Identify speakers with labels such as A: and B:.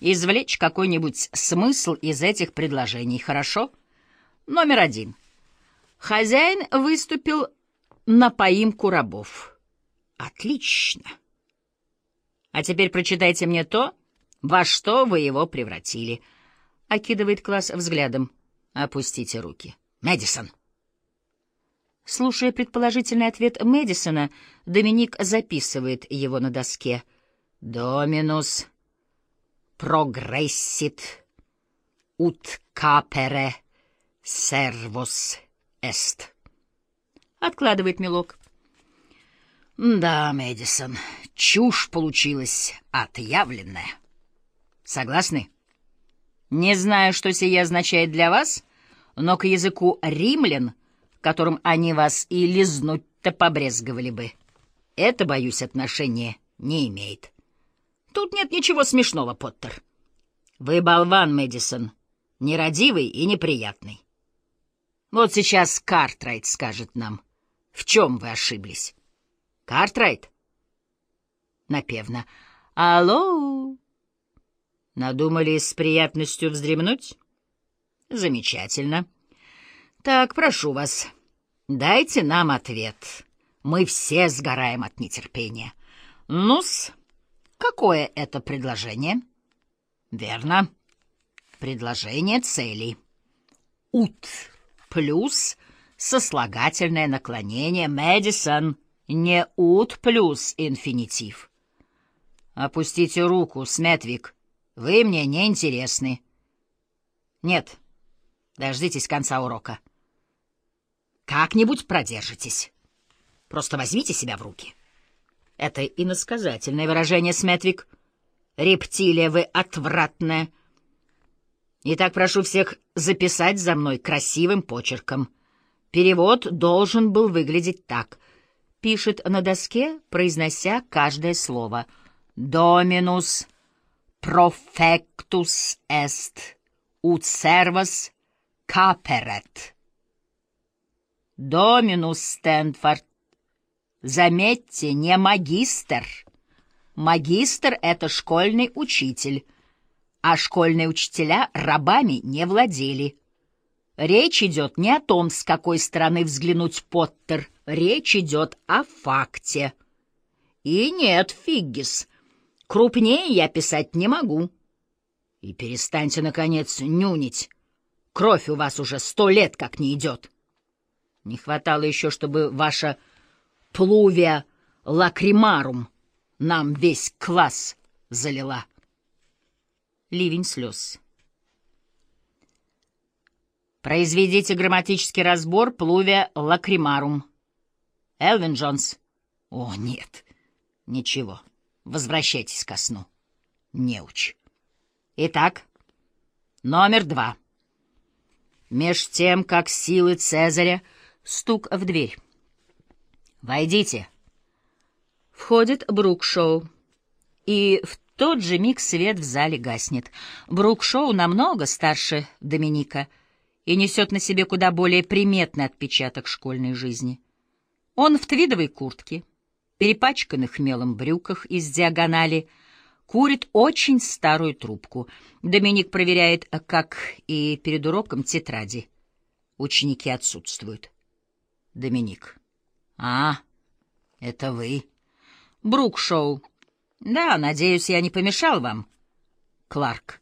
A: извлечь какой-нибудь смысл из этих предложений, хорошо? Номер один. Хозяин выступил на поимку рабов. Отлично. А теперь прочитайте мне то, во что вы его превратили. Окидывает класс взглядом. Опустите руки. Мэдисон. Слушая предположительный ответ Мэдисона, Доминик записывает его на доске. «Доминус прогрессит ут капере сервус эст». Откладывает мелок. «Да, Мэдисон, чушь получилась отъявленная. Согласны? Не знаю, что сие означает для вас, но к языку римлян — которым они вас и лизнуть-то побрезговали бы. Это, боюсь, отношения не имеет. Тут нет ничего смешного, Поттер. Вы болван, Мэдисон, нерадивый и неприятный. Вот сейчас Картрайт скажет нам, в чем вы ошиблись. Картрайт? Напевно. Алло? Надумали с приятностью вздремнуть? Замечательно. Так, прошу вас, Дайте нам ответ. Мы все сгораем от нетерпения. Ну-с, какое это предложение? Верно. Предложение целей. Ут плюс сослагательное наклонение Мэдисон, не ут плюс инфинитив. Опустите руку, Сметвик. Вы мне не интересны. Нет, дождитесь конца урока. Как-нибудь продержитесь. Просто возьмите себя в руки. Это иносказательное выражение, Сметвик. Рептилия вы отвратная. Итак, прошу всех записать за мной красивым почерком. Перевод должен был выглядеть так. Пишет на доске, произнося каждое слово. «Доминус профектус эст, ut servus caperet». Доминус Стэнфорд. Заметьте, не магистр. Магистр — это школьный учитель, а школьные учителя рабами не владели. Речь идет не о том, с какой стороны взглянуть Поттер, речь идет о факте. И нет, Фиггис, крупнее я писать не могу. И перестаньте, наконец, нюнить. Кровь у вас уже сто лет как не идет. Не хватало еще, чтобы ваша pluvia lacrimarum нам весь класс залила. Ливень слез. Произведите грамматический разбор pluvia lacrimarum. Элвин Джонс. О, нет. Ничего. Возвращайтесь ко сну. Неуч. Итак, номер два. Меж тем, как силы Цезаря Стук в дверь. «Войдите». Входит Брукшоу. И в тот же миг свет в зале гаснет. Брукшоу намного старше Доминика и несет на себе куда более приметный отпечаток школьной жизни. Он в твидовой куртке, перепачканных мелом брюках из диагонали, курит очень старую трубку. Доминик проверяет, как и перед уроком, тетради. Ученики отсутствуют. Доминик. А, это вы. Брукшоу. Да, надеюсь, я не помешал вам. Кларк.